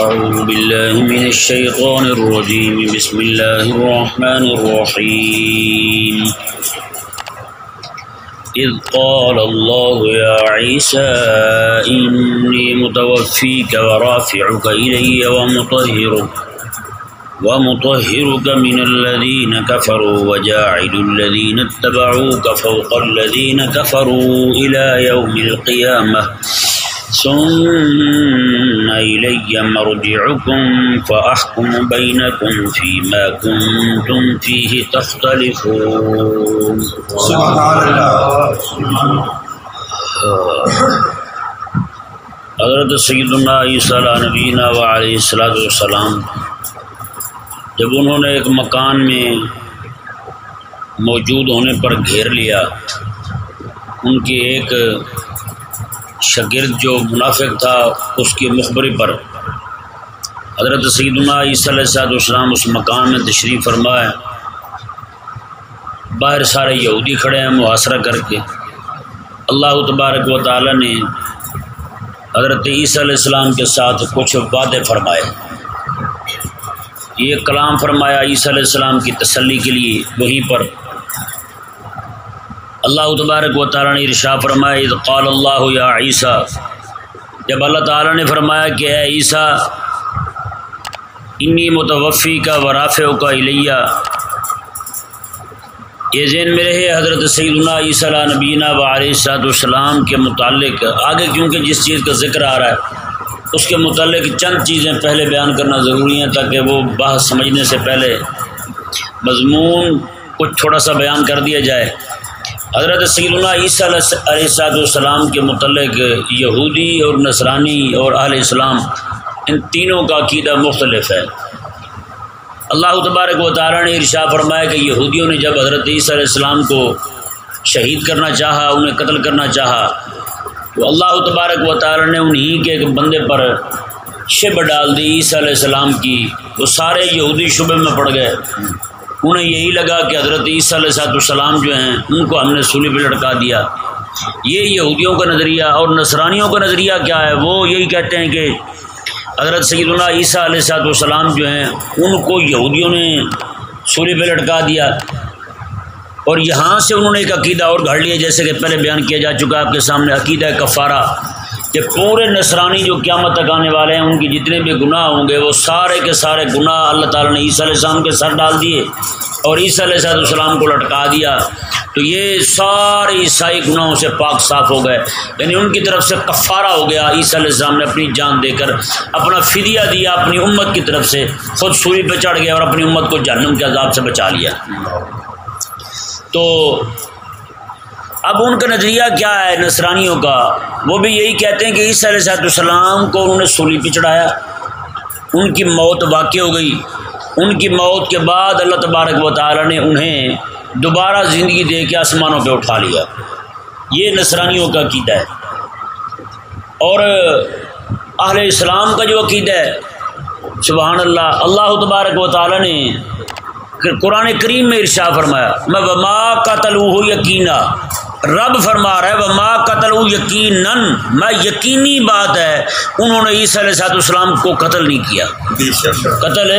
أعوذ بالله من الشيطان الرجيم. بسم الله الرحمن الرحيم. إذ قال الله يا عيسى، إني متوفيك ورافعك إلي ومطهرك ومطهرك من الذين كفروا، وجاعل الذين اتبعوك فوق الذين كفروا إلى يوم القيامة. ثم إلي مرجعكم فأحكم بينكم فيما كنتم فيه تختلفون حضرت سیدنا عیسیٰ علیہ نبینا و علیہ السلاۃ والسلام جب انہوں نے ایک مکان میں موجود ہونے پر گھیر لیا ان کی ایک شاگرد جو منافق تھا اس کی مخبری پر۔ حضرت سیدنا عیسیٰ علیہ صاحب السلام اس مکان میں تشریف فرمائے۔ باہر سارے یہودی کھڑے ہیں محاصرہ کر کے۔ اللہ تبارک و تعالی نے حضرت عیسیٰ علیہ السلام کے ساتھ کچھ وعدے فرمائے۔ یہ کلام فرمایا عیسیٰ علیہ السلام کی تسلی کے لیے وہیں پر۔ اللہ تبارک و تعالیٰ نے ارشا فرمایا، اذ قال اللہ یا عیسیٰ۔ جب اللہ تعالیٰ نے فرمایا کہ اے عیسیٰ، انی متوفی کا ورافع کا الیہ۔ یہ ذہن میں رہے حضرت سیدنا عیسیٰ علیہ نبینہ و علیہ صاحب السلام کے متعلق۔ آگے کیونکہ جس چیز کا ذکر آ رہا ہے، اس کے متعلق چند چیزیں پہلے بیان کرنا ضروری ہیں تاکہ وہ بحث سمجھنے سے پہلے مضمون کچھ تھوڑا سا بیان کر دیا جائے۔ حضرت سیدنا عیسیٰ علیہ صاحب السلام کے متعلق یہودی اور نصرانی اور اہل اسلام، ان تینوں کا عقیدہ مختلف ہے۔ اللہ تبارک و تعالیٰ نے ارشا فرمایا کہ یہودیوں نے جب حضرت عیسیٰ علیہ السلام کو شہید کرنا چاہا، انہیں قتل کرنا چاہا، تو اللہ تبارک و تعالیٰ نے انہیں کے ایک بندے پر شب ڈال دی، عیسیٰ علیہ السلام کی۔ وہ سارے یہودی شبے میں پڑ گئے۔ انہیں یہی لگا کہ حضرت عیسیٰ علیہ صاحب السلام جو ہیں، ان کو ہم نے سولی پہ لٹکا دیا۔ یہ یہودیوں کا نظریہ اور نصرانیوں کا نظریہ کیا ہے؟ وہ یہی کہتے ہیں کہ حضرت سید اللہ عیسیٰ علیہ صاحب السلام جو ہیں، ان کو یہودیوں نے سولی پہ لٹکا دیا۔ اور یہاں سے انہوں نے ایک عقیدہ اور گھڑ لیا، جیسے کہ پہلے بیان کیا جا چکا ہے، آپ کے سامنے عقیدہ کفارہ۔ کہ پورے نصرانی جو قیامت تک آنے والے ہیں، ان کی جتنے بھی گناہ ہوں گے، وہ سارے کے سارے گناہ اللہ تعالیٰ نے عیسیٰ علیہ السلام کے سر ڈال دیے اور عیسیٰ علیہ صاحب السلام کو لٹکا دیا۔ تو یہ سارے عیسائی گناہوں سے پاک صاف ہو گئے۔ یعنی ان کی طرف سے کفارہ ہو گیا۔ عیسیٰ علیہ السلام نے اپنی جان دے کر اپنا فدیہ دیا اپنی امت کی طرف سے۔ خود سوری پہ چڑھ گیا اور اپنی امت کو جہنم کے عذاب سے بچا لیا۔ تو اب ان کا نظریہ کیا ہے نصرانیوں کا؟ وہ بھی یہی کہتے ہیں کہ عیسیٰ علیہ صاحب السلام کو انہوں نے سولی پہ چڑھایا۔ ان کی موت واقع ہو گئی۔ ان کی موت کے بعد اللہ تبارک و تعالی نے انہیں دوبارہ زندگی دے کے آسمانوں پہ اٹھا لیا۔ یہ نصرانیوں کا عقیدہ ہے۔ اور اہل اسلام کا جو عقیدہ ہے، سبحان اللہ اللہ تبارک و تعالی نے قرآن کریم میں ارشا فرمایا، میں وما قتل یقینا رب فرما رہا ہے وہ ماں قتل یقین میں یقینی بات ہے انہوں نے عیسیٰ علیہ صاحب السلام کو قتل نہیں کیا۔ قتل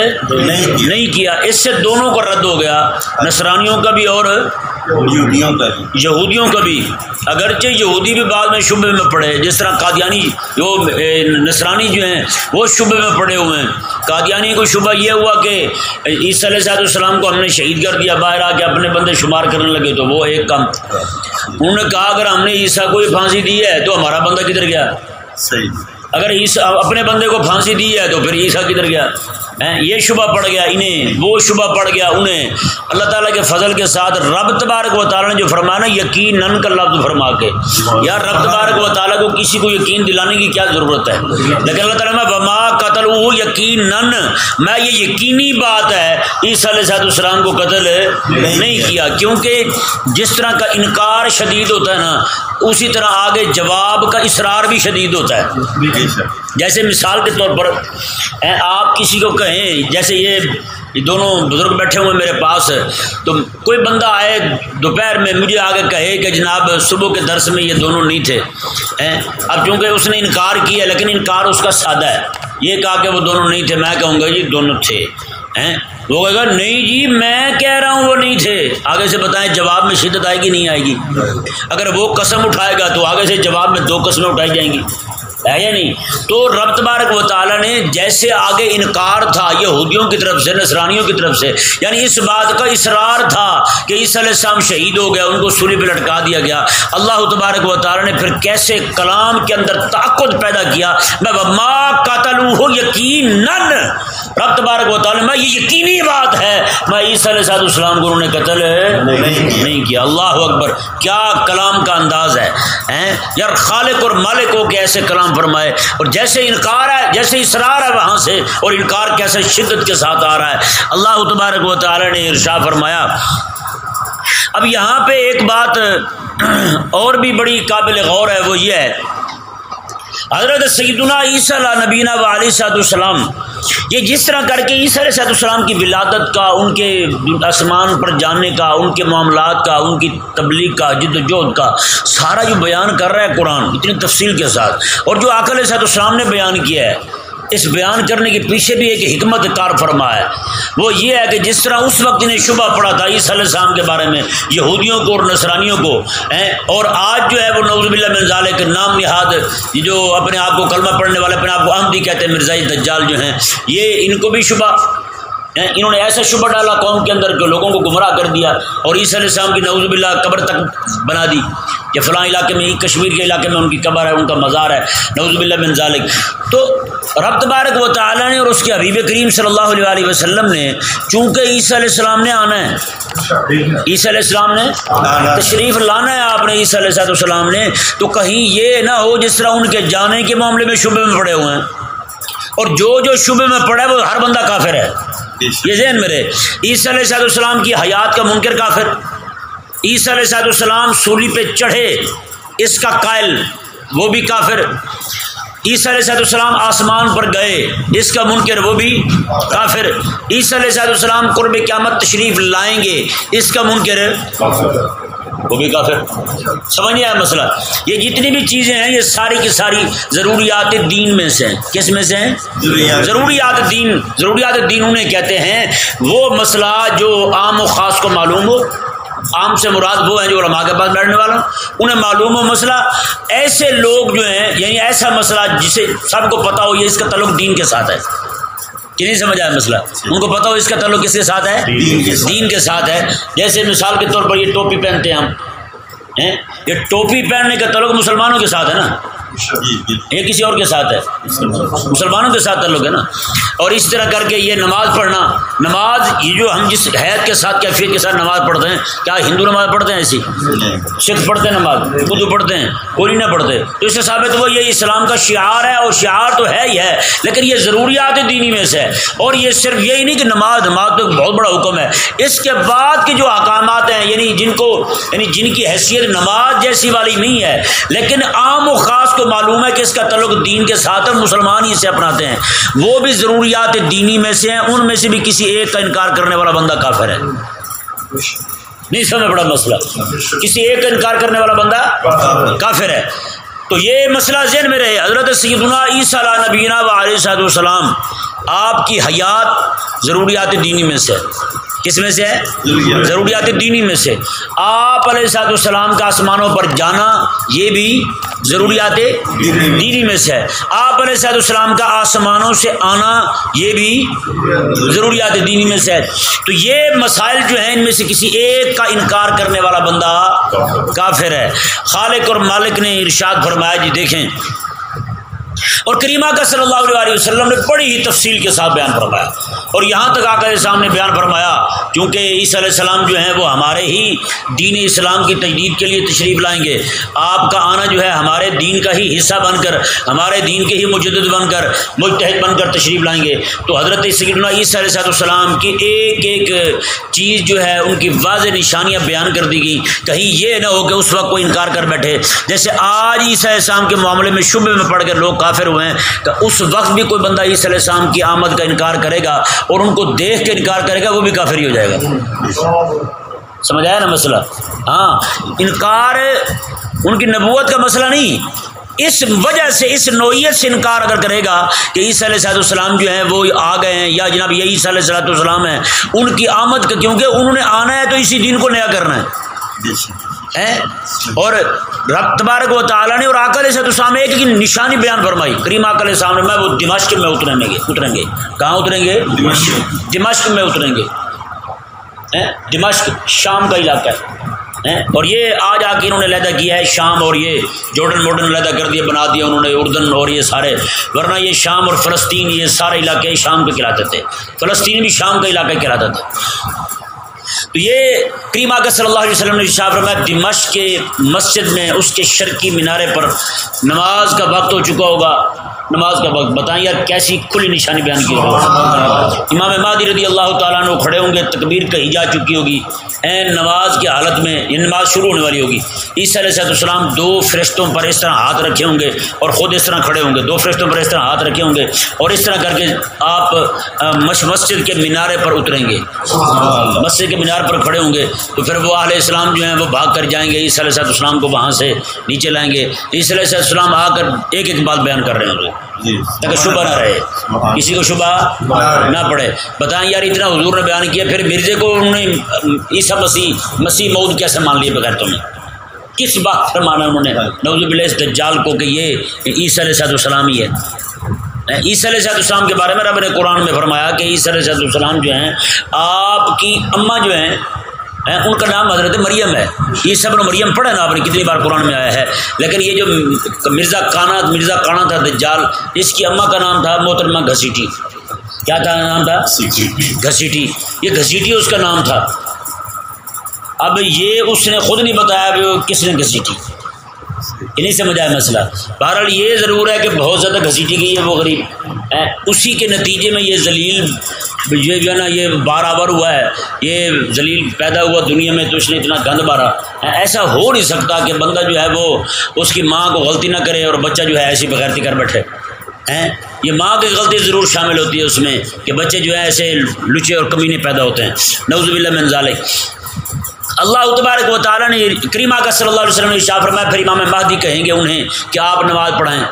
نہیں کیا۔ اس سے دونوں کا رد ہو گیا۔ نصرانیوں کا بھی اور یہودیوں کا بھی۔ اگرچہ یہودی بھی بعد میں شبے میں پڑے جس طرح قادیانی جو نصرانی جو ہیں وہ شبے میں پڑے ہوئے ہیں۔ قادیانی کو شبہ یہ ہوا کہ عیسیٰ علیہ صاحب السلام کو ہم نے شہید کر دیا باہر آ کے اپنے بندے شمار کرنے لگے تو وہ ایک کم۔ انہوں نے کہا اگر ہم نے عیسیٰ کو پھانسی دی ہے تو ہمارا بندہ کدھر گیا؟ صحیح۔ اگر عیسیٰ اپنے بندے کو پھانسی دی ہے تو پھر عیسیٰ کدھر گیا؟ یہ شبہ پڑ گیا انہیں، وہ شبہ پڑ گیا انہیں۔ اللہ تعالیٰ کے فضل کے ساتھ رب تبارک و تعالیٰ نے جو فرمایا نا یقین نن کا لفظ فرما کے۔ یار رب تبارک و تعالیٰ کو کسی کو یقین دلانے کی کیا ضرورت ہے؟ لیکن اللہ تعالیٰ میں وما قتل یقین نن میں یہ یقینی بات ہے، عیسیٰ علیہ صاحب السلام کو قتل نہیں کیا۔ کیونکہ جس طرح کا انکار شدید ہوتا ہے نا، اسی طرح آگے جواب کا اصرار بھی شدید ہوتا ہے۔ جیسے مثال کے طور پر آپ کسی کو کہیں جیسے یہ دونوں بزرگ بیٹھے ہوئے میرے پاس تو کوئی بندہ آئے دوپہر میں مجھے آگے کہے کہ جناب صبح کے درس میں یہ دونوں نہیں تھے۔ اب چونکہ اس نے انکار کیا لیکن انکار اس کا سادہ ہے۔ یہ کہا کہ وہ دونوں نہیں تھے میں کہوں گا جی دونوں تھے۔ وہ کہے گا نہیں جی میں کہہ رہا ہوں وہ نہیں تھے۔ آگے سے بتائیں جواب میں شدت آئے گی نہیں آئے گی۔ اگر وہ قسم اٹھائے گا تو آگے سے جواب میں دو قسمیں اٹھائی جائیں گی۔ ہے یا نہیں؟ تو رب تبارک و تعالیٰ نے جیسے آگے انکار تھا یہودیوں کی طرف سے نصرانیوں کی طرف سے یعنی اس بات کا اصرار تھا کہ عیسی علیہ السلام شہید ہو گیا ان کو سولی پہ لٹکا دیا گیا۔ اللہ تبارک و تعالیٰ نے پھر کیسے کلام کے اندر طاقت پیدا کیا؟ میں ماں قاتل ہوں یقین رب تبارک و تعالیٰ میں یہ یقینی بات ہے میں عیسی علیہ صاحب السلام کو انہوں نے قتل نہیں کیا۔ اللہ اکبر کیا کلام کا انداز ہے؟ یار خالق اور مالک ہو کے ایسے کلام فرمائے اور جیسے انکار ہے، جیسے اصرار ہے وہاں سے اور انکار کیسے شدت کے ساتھ آ رہا ہے۔ اللہ تبارک و تعالی نے ارشا فرمایا، اب یہاں پہ ایک بات اور بھی بڑی قابل غور ہے، وہ یہ ہے۔ حضرت سیدنا عیسیٰ علیہ نبینہ و علیہ صاحب السلام یہ جس طرح کر کے عیسیٰ علیہ السلام کی ولادت کا، ان کے آسمان پر جانے کا، ان کے معاملات کا، ان کی تبلیغ کا، جد وجہد جہد کا، سارا جو بیان کر رہا ہے قرآن، اتنی تفصیل کے ساتھ۔ اور جو علیہ السلام نے بیان کیا ہے اس بیان کرنے کے پیچھے بھی ایک حکمت کار فرما ہے۔ وہ یہ ہے کہ جس طرح اس وقت انہیں شبہ پڑا تھا، عیسی علیہ السلام کے بارے میں، یہودیوں کو اور نصرانیوں کو اور آج جو ہے وہ نوز بلّہ مرزال کے نام نہاد جو اپنے آپ کو کلمہ پڑھنے والے اپنے آپ کو احمدی کہتے ہیں مرزائی دجال جو ہیں، یہ ان کو بھی شبہ انہوں نے ایسا شبہ ڈالا قوم کے اندر کہ لوگوں کو گمراہ کر دیا اور عیسی علیہ السلام کی نوز بلّہ قبر تک بنا دی کہ فلاں علاقے میں کشمیر کے علاقے میں ان کی قبر ہے ان کا مزار ہے نوز بلّہ بن ذالک۔ تو رب تبارک و تعالیٰ نے اور اس کے حبیب کریم صلی اللہ علیہ وسلم نے چونکہ عیسیٰ علیہ السلام نے آنا ہے عیسیٰ علیہ السلام نے تشریف لانا ہے آپ نے عیسیٰ علیہ السلام نے تو کہیں یہ نہ ہو جس طرح ان کے جانے کے معاملے میں شبے میں پڑے ہوئے ہیں۔ اور جو جو شبے میں پڑا ہے وہ ہر بندہ کافر ہے۔ یہ ذہن میں رہے۔ عیسی علیہ صاحب السلام کی حیات کا منکر کافر۔ عیسی علیہ صاحب السلام سولی پہ چڑھے، اس کا قائل، وہ بھی کافر۔ عیسی علیہ صاحب السلام آسمان پر گئے، اس کا منکر، وہ بھی کافر۔ عیسی علیہ صاحب السلام قرب قیامت تشریف لائیں گے، اس کا منکر۔ وہ بھی کافر۔ سمجھ آیا مسئلہ۔ یہ جتنی بھی چیزیں ہیں یہ ساری کی ساری ضروریات دین میں سے ہیں۔ کس میں سے ہیں؟ ضروریات۔ دین۔ ضروریات دین انہیں کہتے ہیں۔ وہ مسئلہ جو عام و خاص کو معلوم ہو عام سے مراد وہ ہیں جو علماء کے پاس بیٹھنے والا انہیں معلوم ہو مسئلہ۔ ایسے لوگ جو ہیں یعنی ایسا مسئلہ جسے سب کو پتا ہو یہ اس کا تعلق دین کے ساتھ ہے۔ کہ نہیں سمجھ آیا مسئلہ۔ ان کو پتا ہو اس کا تعلق کس کے ساتھ ہے؟ دین کے ساتھ۔ ہے۔ جیسے مثال کے طور پر یہ ٹوپی پہنتے ہیں ہم یہ ٹوپی پہننے کا تعلق مسلمانوں کے ساتھ ہے نا۔ یہ کسی اور کے ساتھ ہے؟ مسلمانوں کے ساتھ تعلق ہے نا؟ اور اس طرح کر کے یہ نماز پڑھنا، نماز یہ جو ہم جس حید کے ساتھ، کیفیت کے ساتھ نماز پڑھتے ہیں، کیا ہندو نماز پڑھتے ہیں ایسی؟ سکھ پڑھتے ہیں نماز اردو پڑھتے ہیں، کوئی نہیں پڑھتے۔ تو اس سے ثابت وہ یہ اسلام کا شعار ہے، اور شعار تو ہے ہی ہے، لیکن یہ ضروریات دینی میں سے ہے۔ اور یہ صرف یہی نہیں کہ نماز نماز تو بہت بڑا حکم ہے۔ اس کے بعد کے جو احکامات ہیں یعنی جن کو یعنی جن کی حیثیت نماز جیسی والی نہیں ہے، لیکن عام و خاص کو کو معلوم ہے کہ اس کا تعلق دین کے ساتھ ہے، مسلمان ہی اسے اپناتے ہیں۔ وہ بھی ضروریات دینی میں سے ہیں، ان میں سے بھی کسی ایک کا انکار کرنے والا بندہ کافر ہے۔ نہیں سمجھ بڑا مسئلہ۔ کسی ایک کا انکار کرنے والا بندہ کافر ہے۔ تو یہ مسئلہ ذہن میں رہے۔ حضرت سیدنا عیسیٰ علیہ نبینہ و علیہ صاحب السلام آپ کی حیات ضروریات دینی میں سے کس میں سے ہے؟ ضروریات دینی میں سے۔ آپ علیہ صاحب السلام کا آسمانوں پر جانا یہ بھی ضروریات دینی میں سے ہے۔ آپ علیہ صاحب السلام کا آسمانوں سے آنا یہ بھی ضروریات دینی میں سے ہے۔ تو یہ مسائل جو ہیں، ان میں سے کسی ایک کا انکار کرنے والا بندہ کافر ہے۔ خالق اور مالک نے ارشاد فرمایا جی دیکھیں۔ اور کریمہ کا صلی اللہ علیہ وسلم نے بڑی ہی تفصیل کے ساتھ بیان فرمایا۔ اور یہاں تک آ کر سامنے بیان فرمایا، کیونکہ عیسی علیہ السلام جو ہیں وہ ہمارے ہی دین اسلام کی تجدید کے لیے تشریف لائیں گے۔ آپ کا آنا جو ہے ہمارے دین کا ہی حصہ بن کر، ہمارے دین کے ہی مجدد بن کر متحد بن کر تشریف لائیں گے۔ تو حضرت سیدنا عیسی علیہ السلام کی ایک ایک چیز جو ہے، ان کی واضح نشانیاں بیان کر دی گئی کہیں یہ نہ ہو کہ اس وقت کوئی انکار کر بیٹھے۔ جیسے آج عیسی علیہ السلام کے معاملے میں شبے میں پڑھ کر لوگ کافر ہوئے ہیں کہ اس وقت بھی کوئی بندہ عیسی علیہ السلام کی آمد کا انکار کرے گا اور ان کو دیکھ کے انکار کرے گا، وہ بھی کافر ہی ہو جائے گا۔ سمجھ آیا نا مسئلہ؟ ہاں انکار ان کی نبوت کا مسئلہ نہیں۔ اس وجہ سے، اس نوعیت سے انکار اگر کرے گا کہ عیسی علیہ صاحب السلام جو ہیں وہ آ گئے ہیں یا جناب یہ عیسی علیہ صلاحت السلام ہیں، ان کی آمد کا کیونکہ انہوں نے آنا ہے تو اسی دین کو نیا کرنا ہے۔ جی اور رب تبارک و تعالیٰ نے اور آکل سے السلام ایک کی نشانی بیان فرمائی۔ کریم آکل سامنے میں وہ دمشق میں اتریں گے۔ اتریں گے۔ کہاں اتریں گے؟ دمشق۔ میں اتریں گے۔ دمشق شام کا علاقہ ہے۔ اور یہ آج آ کے انہوں نے لہدا کیا ہے شام اور یہ جوڈن ماڈرن لہدا کر دیا بنا دیا انہوں نے اردن اور یہ سارے۔ ورنہ یہ شام اور فلسطین یہ سارے علاقے شام کے کھلاتے تھے فلسطین بھی شام کا علاقہ کھلاتا تھا تو یہ کریما کا صلی اللہ علیہ وسلم نے شاہ فرمایا دمشق کے مسجد میں اس کے شرکی مینارے پر نماز کا وقت ہو چکا ہوگا۔ نماز کا وقت بتائیں یار کیسی کھلی نشانی بیان کی ہوگی۔ امام مادی رضی اللہ تعالیٰ نے کھڑے ہوں گے تکبیر کہی جا چکی ہوگی۔ این نماز کی حالت میں یہ نماز شروع ہونے والی ہوگی۔ عیسی علیہ صحت السلام دو فرشتوں پر اس طرح ہاتھ رکھے ہوں گے اور خود اس طرح کھڑے ہوں گے۔ دو فرشتوں پر اس طرح ہاتھ رکھے ہوں گے اور اس طرح کر کے آپ مسجد کے مینارے پر اتریں گے۔ مسجد کے مینار پر کھڑے ہوں گے تو پھر وہ علیہ السلام جو ہیں وہ بھاگ کر جائیں گے عیسی علیہ السلام کو وہاں سے نیچے لائیں گے۔ عیسی علیہ السلام آ کر ایک ایک بات بیان کر رہے ہوں گے۔ جی۔ تاکہ شبہ نہ رہے۔ کسی کو شبہ نہ پڑے بتائیں یار اتنا حضور نے بیان کیا پھر مرزے کو انہوں نے عیسیٰ مسیح مسیح مود کیسے مان لیے بغیر تمہیں؟ کس بات پر مانا انہوں نے؟ نوز بلّہ دجال کو کہ یہ عیسی علیہ السلام ہی ہے۔ عیسی علیہ السلام کے بارے میں رب نے قرآن میں فرمایا کہ عیسی علیہ السلام جو ہیں، آپ کی اماں جو ہیں ان کا نام حضرت مریم ہے۔ یہ سب نے مریم پڑھا نا، آپ نے کتنی بار قرآن میں آیا ہے۔ لیکن یہ جو مرزا کانا مرزا کانا تھا، دجال، اس کی اماں کا نام تھا محترمہ گھسیٹی۔ کیا تھا نام تھا؟ گھسیٹی۔ یہ گھسیٹی اس کا نام تھا۔ اب یہ اس نے خود نہیں بتایا کہ کس نے گھسیٹی۔ نہیں سمجھ آیا مسئلہ۔ بہرحال یہ ضرور ہے کہ بہت زیادہ گھسیٹی گئی ہے وہ غریب۔ اسی کے نتیجے میں یہ ذلیل، یہ جو ہے نا، یہ بارآور ہوا ہے۔ یہ ذلیل پیدا ہوا دنیا میں تو اس نے اتنا گند بارا ایسا ہو نہیں سکتا کہ بندہ جو ہے وہ اس کی ماں کو غلطی نہ کرے اور بچہ جو ہے ایسی بغیرتی کر بیٹھے۔ یہ ماں کی غلطی ضرور شامل ہوتی ہے اس میں کہ بچے جو ہے ایسے لچے اور کمینے پیدا ہوتے ہیں۔ نوز من ذالک۔ اللہ تبارک و تعالیٰ نے کریمہ کا صلی اللہ علیہ وسلم نے شاہ فرمایا پھر امام مہدی کہیں گے انہیں کہ آپ نماز پڑھائیں۔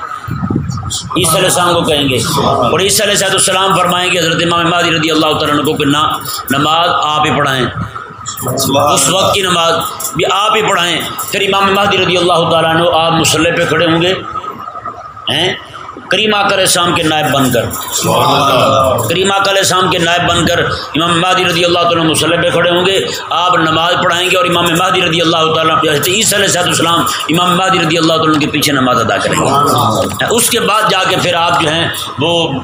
عیسی علیہ السلام کو کہیں گے۔ اور عیسی علیہ صاحب السلام فرمائیں گے حضرت امام مہدی رضی اللہ تعالیٰ کو کہ نہ نماز آپ ہی پڑھائیں۔ اس وقت کی نماز بھی آپ ہی پڑھائیں۔ پھر امام مہدی رضی اللہ تعالیٰ عنہ آپ مسلح پہ کھڑے ہوں گے۔ ہیں؟ کریم آکر السلام کے نائب بن کر۔ کریم آکر السلام کے نائب بن کر امام مہدی رضی اللہ تعالیٰ مسلم پہ کھڑے ہوں گے۔ آپ نماز پڑھائیں گے اور امام مہدی رضی اللہ تعالیٰ عیسی علیہ صاحب السلام امام مہدی رضی اللہ تعالیٰ کے پیچھے نماز ادا کریں گے۔ اس کے بعد جا کے پھر آپ جو ہیں وہ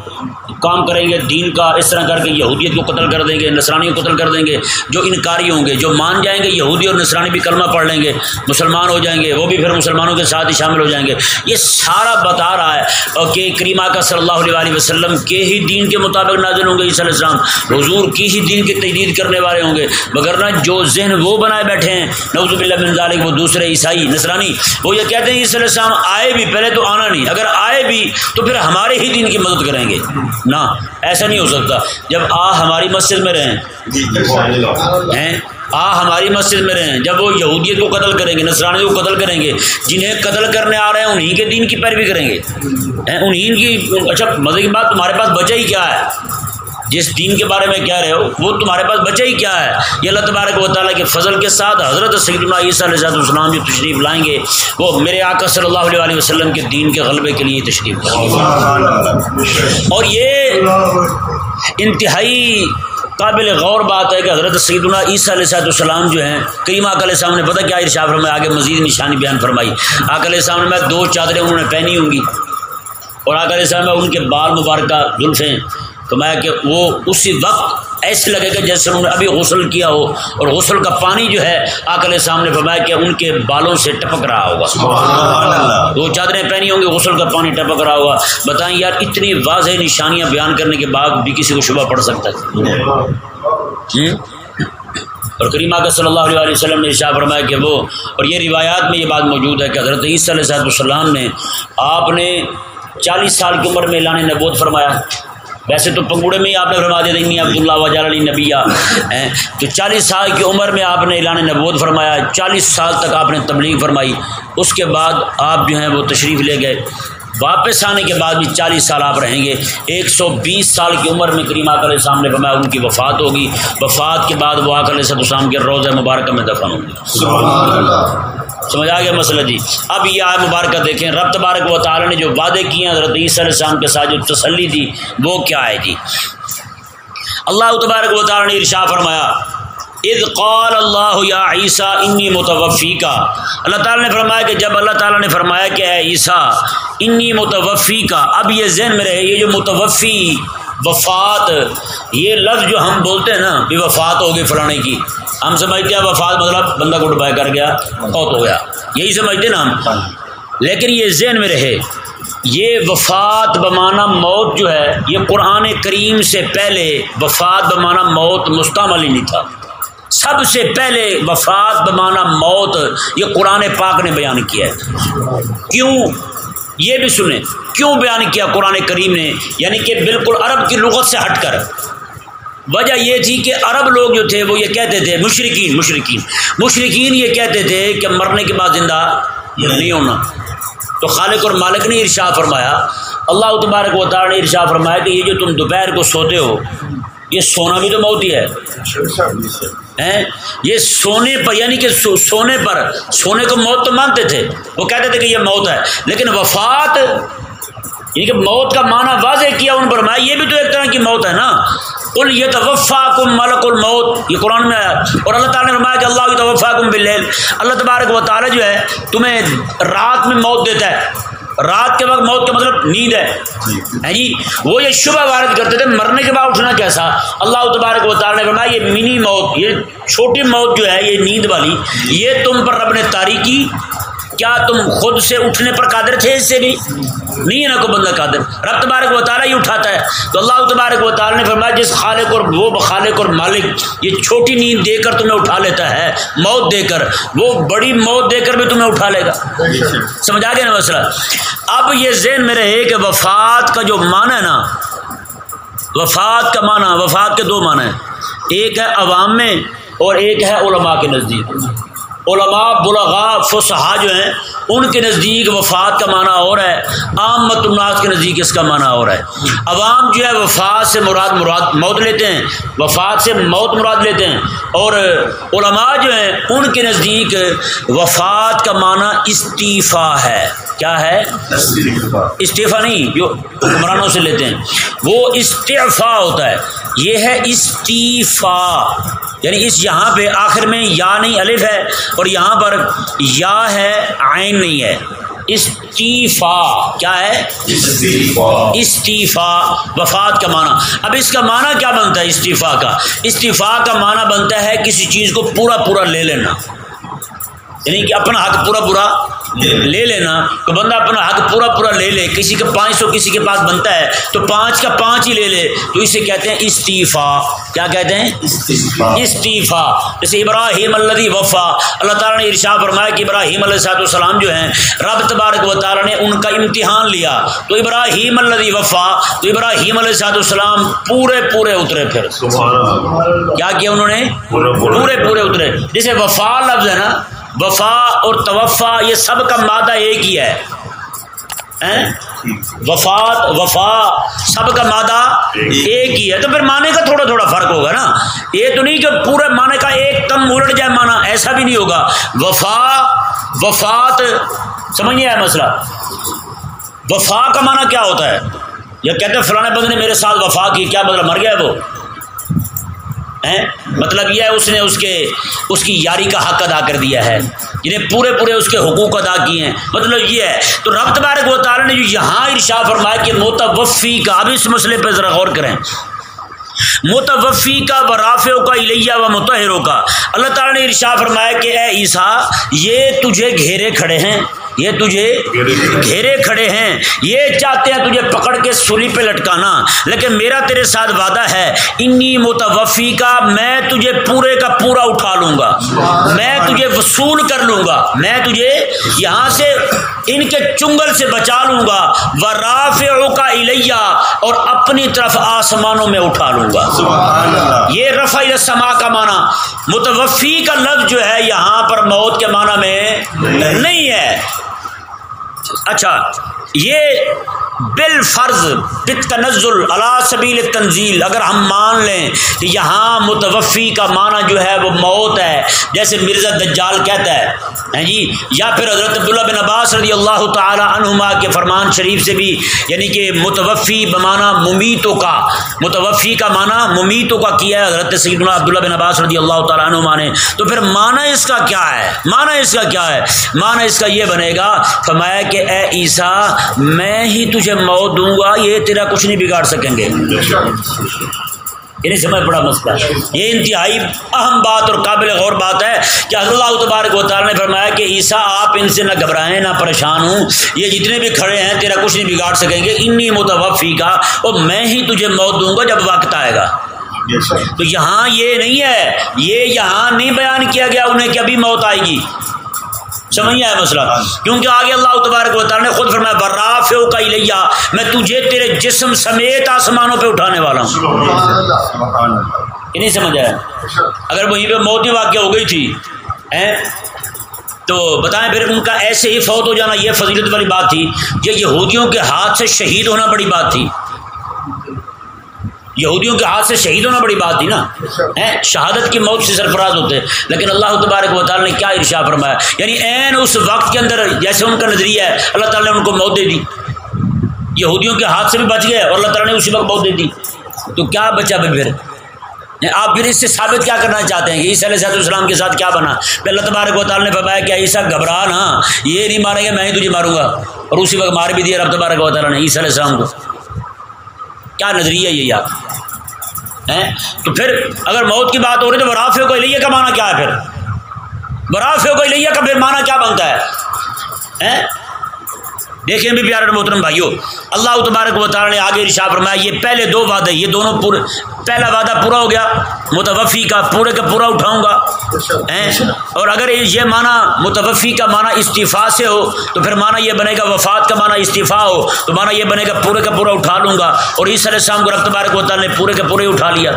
کام کریں گے، دین کا اس طرح کر کے یہودیت کو قتل کر دیں گے نسرانی کو قتل کر دیں گے۔ جو انکاری ہوں گے، جو مان جائیں گے، یہودی اور نسرانی بھی کلمہ پڑھ لیں گے، مسلمان ہو جائیں گے، وہ بھی پھر مسلمانوں کے ساتھ ہی شامل ہو جائیں گے۔ یہ سارا بتا رہا ہے۔ اور کہ کریمہ کا صلی اللہ علیہ وسلم کے ہی دین کے مطابق نازل ہوں گے عیسی علیہ السلام۔ حضور کی ہی دین کی تجدید کرنے والے ہوں گے۔ مگر نہ جو ذہن وہ بنائے بیٹھے ہیں۔ نوز باللہ بن ذالک وہ دوسرے عیسائی نسرانی وہ یہ کہتے ہیں عیسی علیہ السلام آئے بھی پہلے تو آنا نہیں۔ اگر آئے بھی تو پھر ہمارے ہی دین کی مدد کریں گے۔ نہ ایسا نہیں ہو سکتا۔ جب آ ہماری مسجد میں رہیں۔ جی، جی، آ، ہماری مسجد میں رہیں۔ جب وہ یہودیت کو قتل کریں گے نسرانی کو قتل کریں گے، جنہیں قتل کرنے آ رہے ہیں انہیں کے دین کی پیروی کریں گے۔ انہیں کی اچھا مزے کی بات، تمہارے پاس بچا ہی کیا ہے؟ جس دین کے بارے میں کہہ رہے ہو، وہ تمہارے پاس بچا ہی کیا ہے؟ یہ اللہ تبارک و تعالیٰ کے فضل کے ساتھ حضرت سید اللہ عیسیٰ علیہ السلام جو تشریف لائیں گے، وہ میرے آقا صلی اللہ علیہ وسلم کے دین کے غلبے کے لیے تشریف لائیں گے۔ اور یہ انتہائی قابل غور بات ہے کہ حضرت سیدنا اللہ عیسیٰ علیہ صاحب السلام جو ہیں کریم آک علیہ السلام نے پتہ کیا ارشاف فرمایا؟ آگے مزید نشانی بیان فرمائی۔ آک علیہ السلام نے میں دو چادریں انہوں نے پہنی ہوں گی۔ اور آک علیہ السلام میں ان کے بال مبارکہ، زلفیں تو میں کہ وہ اسی وقت ایسے لگے گا جیسے انہوں نے ابھی غسل کیا ہو اور غسل کا پانی جو ہے آکل سامنے فرمایا کہ ان کے بالوں سے ٹپک رہا ہوگا۔ وہ چادریں پہنی ہوں گی، غسل کا پانی ٹپک رہا ہوگا۔ بتائیں یار، اتنی واضح نشانیاں بیان کرنے کے بعد بھی کسی کو شبہ پڑ سکتا ہے۔ جی؟ اور کریمہ کا صلی اللہ علیہ وسلم نے شاہ فرمایا کہ وہ، اور یہ روایات میں یہ بات موجود ہے کہ حضرت عیسی علیہ صاحب السلام نے، آپ نے چالیس سال کی عمر میں اعلان نبوت فرمایا۔ ویسے تو پنگوڑے میں ہی آپ نے فرما دیا نہیں عبداللہ وجال علی نبیہ تو چالیس سال کی عمر میں آپ نے اعلان نبوت فرمایا، چالیس سال تک آپ نے تبلیغ فرمائی۔ اس کے بعد آپ جو ہیں وہ تشریف لے گئے۔ واپس آنے کے بعد بھی چالیس سال آپ رہیں گے۔ ایک سو بیس سال کی عمر میں کریم آکر السلام نے فرمایا، ان کی وفات ہوگی۔ وفات کے بعد وہ آکر السلام کے روزہ مبارکہ میں دفن ہوں گے۔ سمجھ آ گیا مسئلہ جی؟ اب یہ آئے مبارکہ دیکھیں، رب تبارک و تعالی نے جو وعدے کیے ہیں، حضرت عیسیٰ علیہ السلام کے ساتھ جو تسلی دی، وہ کیا ہے جی؟ اللہ تبارک و تعالی نے ارشا فرمایا، اذ قال اللہ یا عیسیٰ انی متوفی کا اللہ تعالیٰ نے فرمایا کہ جب اللہ تعالیٰ نے فرمایا کہ اے عیسیٰ انی متوفی کا اب یہ ذہن میں رہے، یہ جو متوفی، وفات، یہ لفظ جو ہم بولتے ہیں نا، بھی وفات ہوگی فلانے کی۔ ہم سمجھتے ہیں وفات مطلب بندہ گڈ بائی کر گیا بہت ہو گیا۔ یہی سمجھتے نا ہم۔ لیکن یہ ذہن میں رہے، یہ وفات بمانا موت جو ہے، یہ قرآن کریم سے پہلے وفات بمانا موت مستعمل ہی نہیں تھا۔ سب سے پہلے وفات بمانا موت، یہ قرآن پاک نے بیان کیا ہے۔ کیوں؟ یہ بھی سنیں۔ کیوں بیان کیا قرآن کریم نے؟ یعنی کہ بالکل عرب کی لغت سے ہٹ کر۔ وجہ یہ تھی کہ عرب لوگ جو تھے وہ یہ کہتے تھے مشرقین مشرقین مشرقین یہ کہتے تھے کہ مرنے کے بعد زندہ نہیں ہونا۔ تو خالق اور مالک نے ارشا فرمایا، اللہ تبارک و تعالی نے ارشا فرمایا کہ یہ جو تم دوپہر کو سوتے ہو، یہ سونا بھی تو موت ہی ہے۔ یہ سونے پر یعنی کہ سونے پر، سونے کو موت تو مانتے تھے۔ وہ کہتے تھے کہ یہ موت ہے۔ لیکن وفات یعنی کہ موت کا معنی واضح کیا، ان پر یہ بھی تو ایک طرح کی موت ہے نا۔ یہ توفا کم ملک الموت یہ قرآن میں آیا اور اللہ تعالیٰ نے فرمایا کہ اللہ توفا کم اللہ تبارک و تعالیٰ جو ہے تمہیں رات میں موت دیتا ہے۔ رات کے وقت موت کا مطلب نیند ہے جی؟ وہ یہ شبہ وارد کرتے تھے، مرنے کے بعد اٹھنا کیسا؟ اللہ تبارک و تعالیٰ نے فرمایا یہ منی موت، یہ چھوٹی موت جو ہے، یہ نیند والی، یہ تم پر رب نے تاریخی کیا تم خود سے اٹھنے پر قادر تھے اس سے بھی؟ نہیں ہے نا کوئی بندہ قادر۔ رب تبارک و تعالیٰ ہی اٹھاتا ہے۔ تو اللہ تبارک و تعالیٰ نے فرمایا، جس خالق اور وہ خالق اور مالک، یہ چھوٹی نیند دے کر تمہیں اٹھا لیتا ہے، موت دے کر۔ وہ بڑی موت دے کر بھی تمہیں اٹھا لے گا۔ سمجھا گیا نا مسئلہ؟ اب یہ ذہن میں رہے کہ وفات کا جو معنی ہے نا، وفات کا معنی، وفات کے دو معنی ہیں۔ ایک ہے عوام میں اور ایک ہے علماء کے نزدیک۔ علماء بلغا فصحا جو ہیں، ان کے نزدیک وفات کا معنی اور ہے، عام مت الناس کے نزدیک اس کا معنی اور ہے۔ عوام جو ہے، وفات سے مراد مراد موت لیتے ہیں، وفات سے موت مراد لیتے ہیں۔ اور علماء جو ہیں، ان کے نزدیک وفات کا معنی استعفیٰ ہے۔ کیا ہے؟ استعفیٰ نہیں، جو حکمرانوں سے لیتے ہیں۔ وہ استعفیٰ ہوتا ہے۔ یہ ہے استعفیٰ یعنی اس یہاں پہ آخر میں یا نہیں الف ہے اور یہاں پر یا ہے عین نہیں ہے۔ استیفا کیا ہے؟ استیفا وفات کا معنی۔ اب اس کا معنی کیا بنتا ہے استیفا کا؟ استیفا کا معنی بنتا ہے کسی چیز کو پورا پورا لے لینا۔ یعنی کہ اپنا حق پورا پورا لے لینا تو بندہ اپنا حق پورا پورا لے لے کسی کا پانچ سو کسی کے پاس بنتا ہے تو پانچ کا پانچ ہی لے لے۔ تو اسے کہتے ہیں استعفا کیا کہتے ہیں؟ استعفا جیسے ابراہیم اللہ وفا۔ اللہ تعالیٰ نے ارشا فرمایا کہ ابراہیم علیہ صاحب السلام جو ہیں رب تبارک و تعالیٰ نے ان کا امتحان لیا۔ تو ابراہیم اللہ وفا تو ابراہیم علیہ صاحب السلام پورے پورے اترے پھر۔ کیا کیا انہوں نے؟ پورے پورے اترے۔ جیسے وفا لفظ ہے نا وفا اور توفا یہ سب کا مادہ ایک ہی ہے۔ وفات، وفا، سب کا مادہ ایک ہی ہے۔ تو پھر معنی کا تھوڑا تھوڑا فرق ہوگا نا۔ یہ تو نہیں کہ پورے معنی کا ایک کم الٹ جائے مانا ایسا بھی نہیں ہوگا۔ وفا، وفات سمجھ نہیں آیا مسئلہ۔ وفا کا معنی کیا ہوتا ہے؟ یا کہتے ہیں فلانے بندے نے میرے ساتھ وفا کی، کیا مطلب مر گیا وہ؟ مطلب یہ ہے اس نے اس کے اس کی یاری کا حق ادا کر دیا ہے۔ جنہیں پورے پورے اس کے حقوق ادا کیے ہیں۔ مطلب یہ ہے۔ تو رب تبارک و تعالیٰ نے جو یہاں ارشا فرمایا کہ متوفی کا اب اس مسئلے پہ ذرا غور کریں۔ متوفی کا و رافع کا، الیہ و متحروں کا۔ اللہ تعالیٰ نے ارشا فرمایا کہ اے عیسیٰ، یہ تجھے گھیرے کھڑے ہیں۔ یہ تجھے گھیرے کھڑے ہیں۔ یہ چاہتے ہیں تجھے پکڑ کے سولی پہ لٹکانا۔ لیکن میرا تیرے ساتھ وعدہ ہے۔ انی متوفی کا میں تجھے پورے کا پورا اٹھا لوں گا۔ میں تجھے وصول کر لوں گا۔ میں تجھے یہاں سے ان کے چنگل سے بچا لوں گا۔ وہ راف کا الیہ اور اپنی طرف آسمانوں میں اٹھا لوں گا۔ یہ رفع سما کا معنی۔ متوفی کا لفظ جو ہے یہاں پر موت کے معنی میں نہیں ہے۔ اچھا یہ بال فرض تنزل اللہ سبیل تنزیل اگر ہم مان لیں کہ یہاں متوفی کا معنی جو ہے وہ موت ہے، جیسے مرزا دجال کہتا ہے جی؟ یا پھر حضرت عبداللہ بن عباس رضی اللہ تعالی عنہما کے فرمان شریف سے بھی یعنی کہ متوفی بمانا ممیتوں کا، متوفی کا معنی ممیتوں کا کیا ہے؟ حضرت سیدنا عبداللہ بن عباس رضی اللہ تعالیٰ عنہما نے۔ تو پھر معنی اس کا کیا ہے؟ معنی اس کا کیا ہے؟ معنی اس کا یہ بنے گا، فرمایا کہ اے عیسیٰ، میں ہی تجھے موت دوں گا، یہ تیرا کچھ نہیں بگاڑ سکیں گے. یہ نہیں سمجھ پڑا مسئلہ یہ انتہائی اہم بات اور قابل غور بات ہے کہ حضرت اللہ تبارک و تعالیٰ نے فرمایا کہ عیسیٰ، آپ ان سے نہ گھبرائیں، نہ پریشان ہوں، یہ جتنے بھی کھڑے ہیں، تیرا کچھ نہیں بگاڑ سکیں گے۔ انی متوفی کا اور میں ہی تجھے موت دوں گا جب وقت آئے گا۔ تو یہاں یہ نہیں ہے، یہ یہاں نہیں بیان کیا گیا انہیں کہ ابھی موت آئے گی۔ سمجھ آیا مسئلہ۔ کیونکہ آگے اللہ تبارک و تعالیٰ نے خود فرمایا براف کا لیا میں تجھے تیرے جسم سمیت آسمانوں پہ اٹھانے والا ہوں۔ یہ نہیں سمجھ آیا اگر وہیں پہ موت ہی واقع ہو گئی تھی تو بتائیں پھر ان کا ایسے ہی فوت ہو جانا یہ فضیلت والی بات تھی، یہ یہودیوں کے ہاتھ سے شہید ہونا بڑی بات تھی۔ یہودیوں کے ہاتھ سے شہید ہونا بڑی بات تھی نا۔ شہادت کی موت سے سرفراز ہوتے لیکن اللہ تبارک و تعالیٰ نے کیا ارشا فرمایا؟ یعنی عین اس وقت کے اندر جیسے ان کا نظریہ ہے اللہ تعالیٰ نے ان کو موت دے دی۔ یہودیوں کے ہاتھ سے بھی بچ گئے اور اللہ تعالیٰ نے اسی وقت موت دے دی۔ تو کیا بچا بھائی پھر آپ پھر اس سے ثابت کیا کرنا چاہتے ہیں کہ عیسیٰ علیہ السلام کے ساتھ کیا بنا؟ پھر اللہ تبارک و تعالیٰ نے فرمایا کہ عیسیٰ گھبرا نا یہ نہیں ماریں گے میں ہی تجھے ماروں گا۔ اور اسی وقت مار بھی دیا رب تبارک و تعالیٰ نے عیسیٰ علیہ السلام کو۔ کیا نظریہ یہ آپ تو پھر اگر موت کی بات ہو رہی تو برافے کو لیا کا مانا کیا ہے پھر؟ برافے کو لیا کا پھر مانا کیا بنتا ہے؟ دیکھیں بھی پیارے محترم بھائیو، اللہ تبارک و تعالیٰ نے آگے رشا فرمایا، یہ پہلے دو وعدے، یہ دونوں پورے پہلا وعدہ پورا ہو گیا، متوفی کا، پورے کا پورا اٹھاؤں گا اور اگر یہ معنی متوفی کا معنی استعفا سے ہو، تو پھر معنی یہ بنے گا وفات کا معنی استعفا ہو، تو معنی یہ بنے گا پورے کا پورا اٹھا لوں گا۔ اور علیہ السلام کو رفت بارک و تعالیٰ نے پورے کا پورے اٹھا لیا۔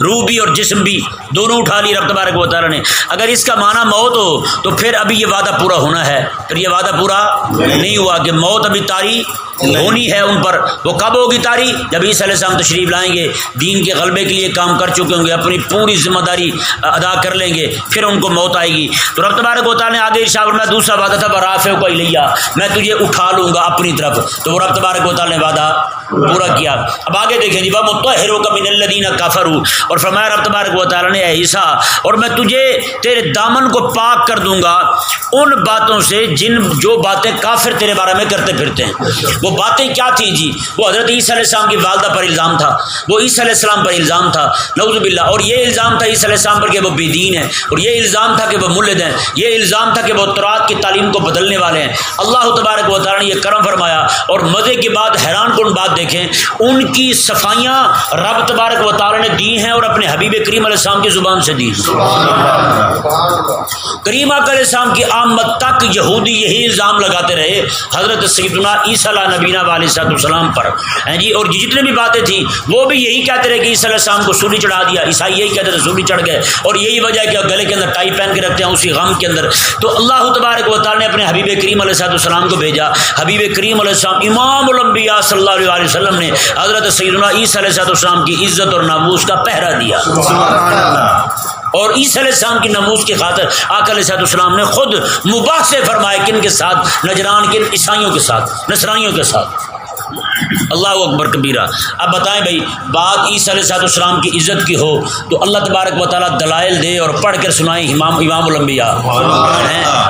روح بھی اور جسم بھی دونوں اٹھا لی رب تبارک و تعالیٰ نے۔ اگر اس کا معنی موت ہو، تو پھر ابھی یہ وعدہ پورا ہونا ہے۔ پھر یہ وعدہ پورا نہیں ہوا کہ موت ابھی تاری ہونی ہے ان پر۔ وہ کب ہوگی تاری جب عیسی علیہ السلام تشریف لائیں گے۔ دین کے غلبے کے لیے کام کر چکے ہوں گے۔ اپنی پوری ذمہ داری ادا کر لیں گے۔ پھر ان کو موت آئے گی۔ تو رب تبارک و نے آگے ارشاد میں دوسرا وعدہ تھا براف کو لیا میں تجھے اٹھا لوں گا اپنی طرف۔ تو وہ رب تبارک و تعالیٰ نے وعدہ پورا کیا۔ اب آگے دیکھیں جی وہ متحروں کا من الدین کافر ہوں اور فرمایا، رب تبارک و تعالیٰ نے عیسیٰ، اور میں تجھے تیرے دامن کو پاک کر دوں گا۔ ان باتوں سے جن، جو باتیں کافر تیرے بارے میں کرتے پھرتے ہیں۔ وہ باتیں کیا تھیں جی؟ وہ حضرت عیسیٰ علیہ السلام کی والدہ پر الزام تھا۔ وہ عیسیٰ علیہ السلام پر الزام تھا۔ نوز باللہ۔ اور یہ الزام تھا عیسیٰ علیہ السلام پر کہ وہ بے دین ہیں۔ اور یہ الزام تھا کہ وہ ملد ہیں۔ یہ الزام تھا کہ وہ ترات کی تعلیم کو بدلنے والے ہیں۔ اللہ تبارک و تعالیٰ نے یہ کرم فرمایا۔ اور مزے کے بعد حیران کن بات دیکھیں۔ ان کی صفائیاں رب تبارک و تعالیٰ نے دی ہیں اور اپنے حبیب کریم علیہ السلام کی زبان سے دی کریمہ علیہ السلام کی آمد تک یہودی یہی الزام لگاتے رہے۔ حضرت سیدنا عیسیٰ نبینہ علیہ صاحب السلام پر۔ ہیں جی اور جتنے بھی باتیں تھیں، وہ بھی یہی کہتے رہے کہ عیسی علیہ السلام کو سولی چڑھا دیا۔ عیسائی یہی کہتے تھے، سولی چڑھ گئے۔ اور یہی وجہ ہے کہ گلے کے اندر ٹائی پہن کے رکھتے ہیں اسی غم کے اندر۔ تو اللہ تبارک و تعالیٰ نے اپنے حبیب کریم علیہ صاحب السلام کو بھیجا۔ حبیب کریم علیہ السلام، امام الانبیاء صلی اللہ علیہ وسلم نے حضرت سیدنا عیسی علیہ صاحب السلام کی عزت اور ناموس کا پہرا دیا۔ سبحان اللہ۔ اور عیسی علیہ السلام کی نموز کی خاطر آک علیہ صاحب السلام نے خود مباح سے فرمائے کن کے ساتھ نجران کن عیسائیوں کے ساتھ نسرائیوں کے ساتھ۔ اللہ اکبر کبیرہ اب بتائیں بھائی بات عیسی علیہ صاحب السلام کی عزت کی ہو تو اللہ تبارک و تعالیٰ دلائل دے اور پڑھ کر سنائیں امام امام الانبیاء۔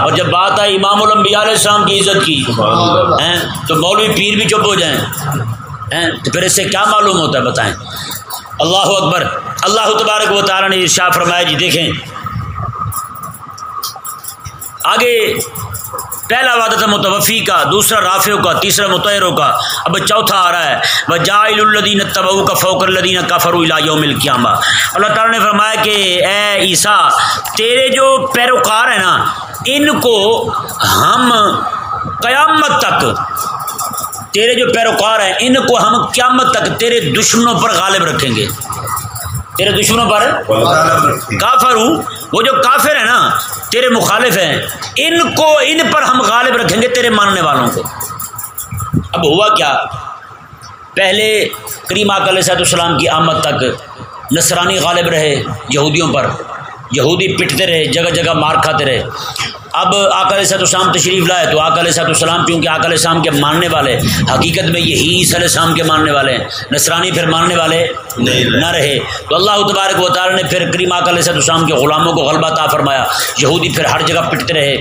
اور جب بات آئی امام الانبیاء علیہ السلام کی عزت کی تو مولوی پیر بھی چپ ہو جائیں۔ تو پھر اس سے کیا معلوم ہوتا ہے بتائیں؟ اللہ اکبر اللہ تبارک و تعالیٰ نے ارشا فرمایا جی دیکھیں۔ آگے پہلا وعدہ تھا متوفی کا، دوسرا رافیوں کا، تیسرا متحروں کا۔ اب چوتھا آ رہا ہے۔ وہ جائل الدین تبو کا فوکر الدین کا فرو یوم القیامہ۔ اللہ تعالیٰ نے فرمایا کہ، اے عیسیٰ، تیرے جو پیروکار ہیں نا، ان کو ہم قیامت تک، تیرے جو پیروکار ہیں، ان کو ہم قیامت تک تیرے دشمنوں پر غالب رکھیں گے۔ تیرے دشمنوں پر کافر ہوں۔ وہ جو کافر ہیں نا، تیرے مخالف ہیں۔ ان کو، ان پر ہم غالب رکھیں گے تیرے ماننے والوں کو۔ اب ہوا کیا؟ پہلے کریم علیہ صاحب السلام کی آمد تک نصرانی غالب رہے یہودیوں پر۔ یہودی پٹتے رہے، جگہ جگہ مار کھاتے رہے۔ اب آکل صاحب السلام تشریف لائے تو آکل صاحب السلام کیونکہ آکل السلام کے ماننے والے حقیقت میں یہی عیسی علیہ السلام کے ماننے والے ہیں۔ نصرانی پھر ماننے والے نہ رہے۔ تو اللہ تبارک و تعالیٰ نے پھر کریم آکل صاحب السلام کے غلاموں کو غلبہ تا فرمایا۔ یہودی پھر ہر جگہ پٹتے رہے۔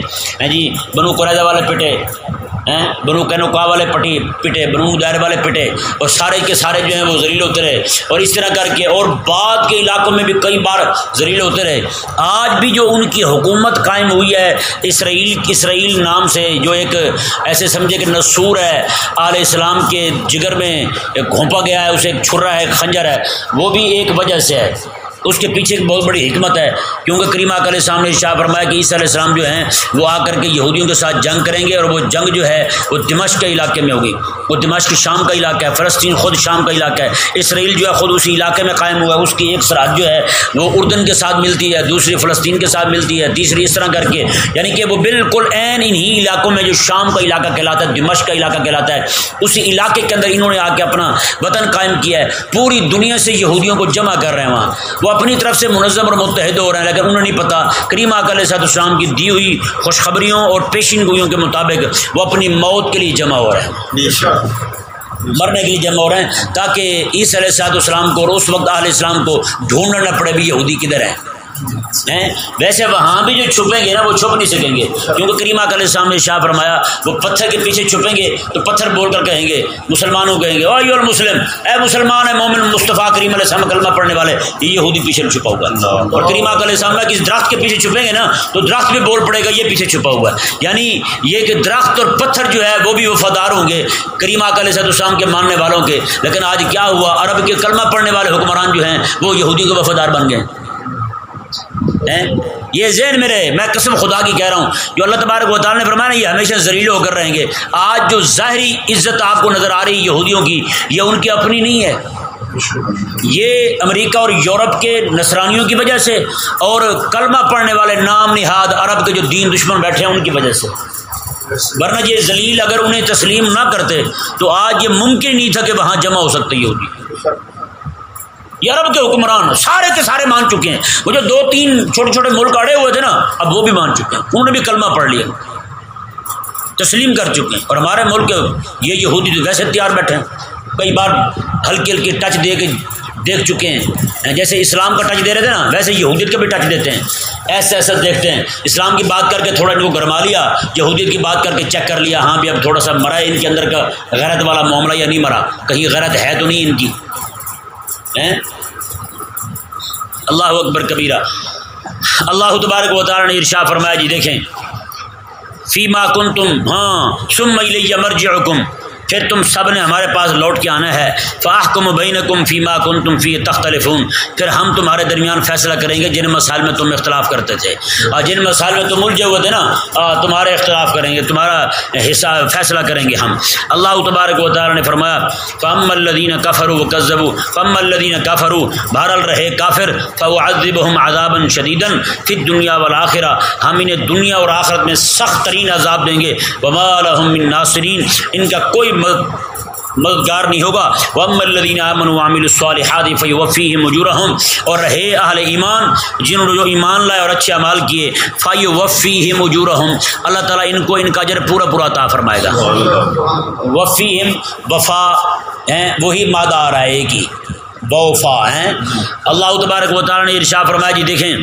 جی بنو قریدہ والے پٹے۔ بنو کینوکا والے پٹی پٹے، بنو دائر والے پٹے۔ اور سارے کے سارے جو ہیں وہ زریل ہوتے رہے۔ اور اس طرح کر کے، اور بعد کے علاقوں میں بھی کئی بار زریل ہوتے رہے۔ آج بھی جو ان کی حکومت قائم ہوئی ہے، اسرائیل اسرائیل نام سے جو ایک ایسے سمجھے کہ نصور ہے علیہ السلام کے جگر میں گھونپا گیا ہے، اسے ایک چھرا ہے خنجر ہے۔ وہ بھی ایک وجہ سے ہے۔ اس کے پیچھے ایک بہت بڑی حکمت ہے۔ کیونکہ کریمہ علیہ السلام نے شاہ فرمایا کہ عیسیٰ علیہ السلام جو ہیں، وہ آ کر کے یہودیوں کے ساتھ جنگ کریں گے اور وہ جنگ جو ہے، وہ دمشق کے علاقے میں ہوگی۔ وہ دمشق شام کا علاقہ ہے، فلسطین خود شام کا علاقہ ہے۔ اسرائیل جو ہے، خود اسی علاقے میں قائم ہوا ہے۔ اس کی ایک سرحد جو ہے، وہ اردن کے ساتھ ملتی ہے، دوسری فلسطین کے ساتھ ملتی ہے، تیسری اس طرح کر کے۔ یعنی کہ وہ بالکل عین انہی علاقوں میں جو شام کا علاقہ کہلاتا ہے، دمشق کا علاقہ کہلاتا ہے، اسی علاقے کے اندر انہوں نے آ کے اپنا وطن قائم کیا ہے۔ پوری دنیا سے یہودیوں کو جمع کر رہے ہیں وہاں۔ وہ اپنی طرف سے منظم اور متحد ہو رہے ہیں لیکن انہیں نہیں پتا، کریم علیہ صاحب السلام کی دی ہوئی خوشخبریوں اور پیشین گوئیوں کے مطابق وہ اپنی موت کے لیے جمع ہو رہے ہیں۔ مرنے کے لیے جمع ہو رہے ہیں تاکہ عیسی علیہ صاحب السلام کو اور اس وقت علیہ السلام کو ڈھونڈنا نہ پڑے بھی یہودی کدھر ہے ویسے وہاں بھی جو چھپیں گے نا وہ چھپ نہیں سکیں گے۔ کیونکہ کریمہ علیہ السلام نے شاہ فرمایا وہ پتھر کے پیچھے چھپیں گے تو پتھر بول کر کہیں گے مسلمانوں کہیں گے او یو مسلم اے مسلمان ہے مومن مصطفیٰ کریم علیہ السلام کلمہ پڑھنے والے یہ یہودی پیچھے چھپا ہوا ہے۔ اور کریمہ علیہ السلام کس درخت کے پیچھے چھپیں گے نا تو درخت بھی بول پڑے گا یہ پیچھے چھپا ہوا ہے۔ یعنی یہ کہ درخت اور پتھر جو ہے وہ بھی وفادار ہوں گے کریمہ علیہ السلام کے ماننے والوں کے۔ لیکن آج کیا ہوا؟ عرب کے کلمہ پڑھنے والے حکمران جو ہیں وہ یہودی کو وفادار بن گئے۔ یہ ذہن میں رہے، میں قسم خدا کی کہہ رہا ہوں، جو اللہ تبارک و تعالیٰ نے فرمایا یہ ہمیشہ زریل ہو کر رہیں گے۔ آج جو ظاہری عزت آپ کو نظر آ رہی ہے یہودیوں کی، یہ ان کی اپنی نہیں ہے۔ یہ امریکہ اور یورپ کے نصرانیوں کی وجہ سے اور کلمہ پڑھنے والے نام نہاد عرب کے جو دین دشمن بیٹھے ہیں، ان کی وجہ سے۔ ورنہ یہ ذلیل اگر انہیں تسلیم نہ کرتے، تو آج یہ ممکن نہیں تھا کہ وہاں جمع ہو سکتے یہودی۔ یہ عرب کے حکمران سارے کے سارے مان چکے ہیں۔ وہ جو دو تین چھوٹے چھوٹے ملک اڑے ہوئے تھے نا، اب وہ بھی مان چکے ہیں۔ انہوں نے بھی کلمہ پڑھ لیا۔ تسلیم کر چکے ہیں۔ اور ہمارے ملک یہ یہودی تو ویسے تیار بیٹھے ہیں۔ کئی بار ہلکی ہلکی ٹچ دے کے دیکھ چکے ہیں۔ یعنی جیسے اسلام کا ٹچ دے رہے تھے نا، ویسے یہودیت کا بھی ٹچ دیتے ہیں۔ ایسے ایسا دیکھتے ہیں۔ اسلام کی بات کر کے تھوڑا وہ گرما لیا، یہودیت کی بات کر کے چیک کر لیا ہاں بھی اب تھوڑا سا مرا ہے ان کے اندر کا غیرت والا معاملہ یا نہیں مرا۔ کہیں غیرت ہے تو نہیں ان کی۔ اللہ اکبر کبیرہ۔ اللہ تبارک و تعالی نے ارشا فرمایا جی دیکھیں۔ فیما کن تم ہاں سم مرجعکم۔ پھر تم سب نے ہمارے پاس لوٹ کے آنا ہے۔ فاح کم بین کم فیما کن تم فی تختلف پھر ہم تمہارے درمیان فیصلہ کریں گے جن مسائل میں تم اختلاف کرتے تھے۔ اور جن مسائل میں تم الجھے ہوئے تھے نا تمہارے اختلاف کریں گے، تمہارا حصہ فیصلہ کریں گے ہم۔ اللہ تبارک و تعالیٰ نے فرمایا فم الدین کفر و کذب فم الدین کافر بہرل رہے کافر فعدب ہم عذاب شدیدن پھر دنیا والآخرہ ہم انہیں دنیا اور آخرت میں سخت ترین عذاب دیں گے۔ وما لهم من ناصرین ان کا کوئی مدد مددگار نہیں ہوگا۔ وم الدین امن عامل الصالحات فی مجورہم اور رہے اہل ایمان جنہوں نے جو ایمان لائے اور اچھے اعمال کیے۔ فی وفی مجورہم اللہ تعالیٰ ان کو ان کا اجر پورا پورا عطا فرمائے گا۔ وفی وفا ہیں، وہی مادہ آ رہا ہے، ایک ہی۔ بوفا ہیں۔ اللہ تبارک و تعالیٰ نے ارشا فرمایا جی دیکھیں۔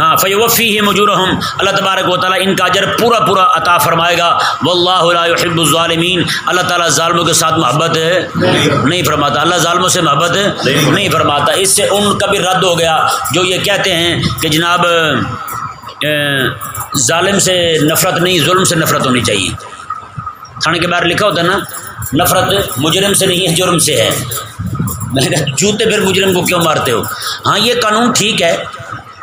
ہاں فیوفی ہی مجور اللہ تبارک و تعالیٰ ان کا اجر پورا پورا عطا فرمائے گا۔ و اللہ حب الظالمین اللہ تعالیٰ ظالموں کے ساتھ محبت ہے۔ نہیں فرماتا۔ اللہ ظالموں سے محبت نہیں فرماتا۔ اس سے ان کا بھی رد ہو گیا۔ جو یہ کہتے ہیں کہ جناب ظالم سے نفرت نہیں، ظلم سے نفرت ہونی چاہیے۔ تھانے کے باہر لکھا ہوتا ہے نا، نفرت مجرم سے نہیں ہے، جرم سے ہے۔ میں نے کہا، جوتے پھر مجرم کو کیوں مارتے ہو؟ ہاں یہ قانون ٹھیک ہے۔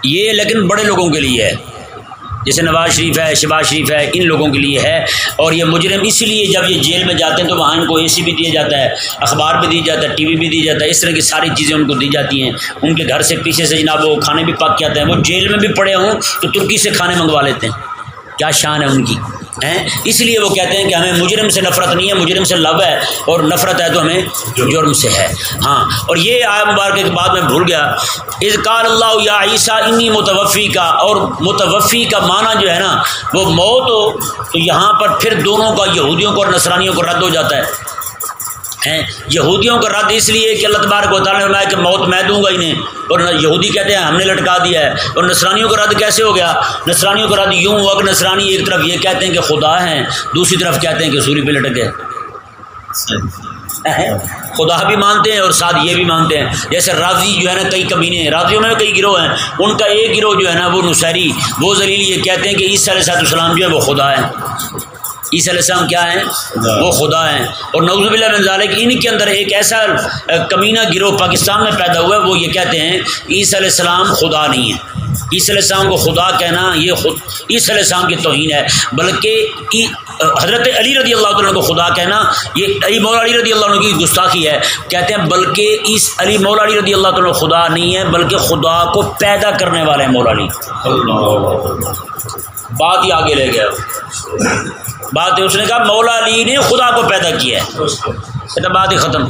یہ لیکن بڑے لوگوں کے لیے ہے۔ جیسے نواز شریف ہے شباز شریف ہے، ان لوگوں کے لیے ہے۔ اور یہ مجرم اسی لیے جب یہ جیل میں جاتے ہیں تو وہاں ان کو اے سی بھی دیا جاتا ہے، اخبار بھی دی جاتا ہے ٹی وی بھی دی جاتا ہے، اس طرح کی ساری چیزیں ان کو دی جاتی ہیں۔ ان کے گھر سے پیچھے سے جناب وہ کھانے بھی پک کے جاتے ہیں۔ وہ جیل میں بھی پڑے ہوں تو ترکی سے کھانے منگوا لیتے ہیں۔ کیا شان ہے ان کی۔ ہیں؟ اس لیے وہ کہتے ہیں کہ ہمیں مجرم سے نفرت نہیں ہے، مجرم سے لب ہے اور نفرت ہے تو ہمیں جرم سے ہے۔ ہاں اور یہ آئے مبارک کے بعد میں بھول گیا۔ اذکار اللہ یا عیسیٰ انی متوفی کا، اور متوفی کا معنی جو ہے نا، وہ موت ہو تو یہاں پر پھر دونوں کا یہودیوں کو اور نصرانیوں کو رد ہو جاتا ہے۔ ہیں۔ یہودیوں کا رد اس لیے کہ اللہ تبارک کو تعالیٰ نے کہ موت میں دوں گا انہیں۔ اور یہودی کہتے ہیں ہم نے لٹکا دیا ہے۔ اور نصرانیوں کا رد کیسے ہو گیا؟ نصرانیوں کا رد یوں ہوا کہ نصرانی ایک طرف یہ کہتے ہیں کہ خدا ہیں، دوسری طرف کہتے ہیں کہ سوری پہ لٹک گئے خدا بھی مانتے ہیں اور ساتھ یہ بھی مانتے ہیں۔ جیسے راضی جو ہے نا، کئی کمینے ہیں۔ راضیوں میں کئی گروہ ہیں۔ ان کا ایک گروہ جو ہے نا، وہ نشہری وہ ذلیل یہ کہتے ہیں کہ عیسیٰ علیہ السلام جو ہے وہ خدا ہے عیسی علیہ السلام کیا ہیں؟ وہ خدا ہیں۔ اور نوز اللہ بن ظالق ان کے اندر ایک ایسا کمینہ گروہ پاکستان میں پیدا ہوا ہے وہ یہ کہتے ہیں عیسی علیہ السلام خدا نہیں ہے عیسی علیہ السلام کو خدا کہنا یہ خود عیسی علیہ السلام کی توہین ہے۔ بلکہ حضرت علی رضی اللہ تعالیٰ کو خدا کہنا یہ علی مولا علی رضی اللہ عنہ کی گستاخی ہے۔ کہتے ہیں بلکہ اس علی مولا علی رضی اللہ تعالیٰ خدا نہیں ہے بلکہ خدا کو پیدا کرنے والے ہیں مولا علی۔ بات ہی آگے لے گیا۔ بات ہے اس نے کہا، مولا علی نے خدا کو پیدا کیا ہے۔ کہتا، بات ہی ختم۔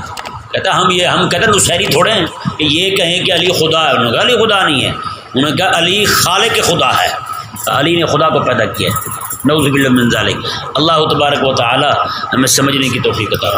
کہتا، ہم یہ، ہم کہتے ہیں شہری تھوڑے ہیں کہ یہ کہیں کہ علی خدا ہے۔ انہوں نے کہا، علی خدا نہیں ہے۔ انہوں نے کہا، علی خالق خدا ہے۔ علی نے خدا کو پیدا کیا ہے۔ نوز من ذالک۔ اللہ تبارک و تعالی ہمیں سمجھنے کی توفیق عطا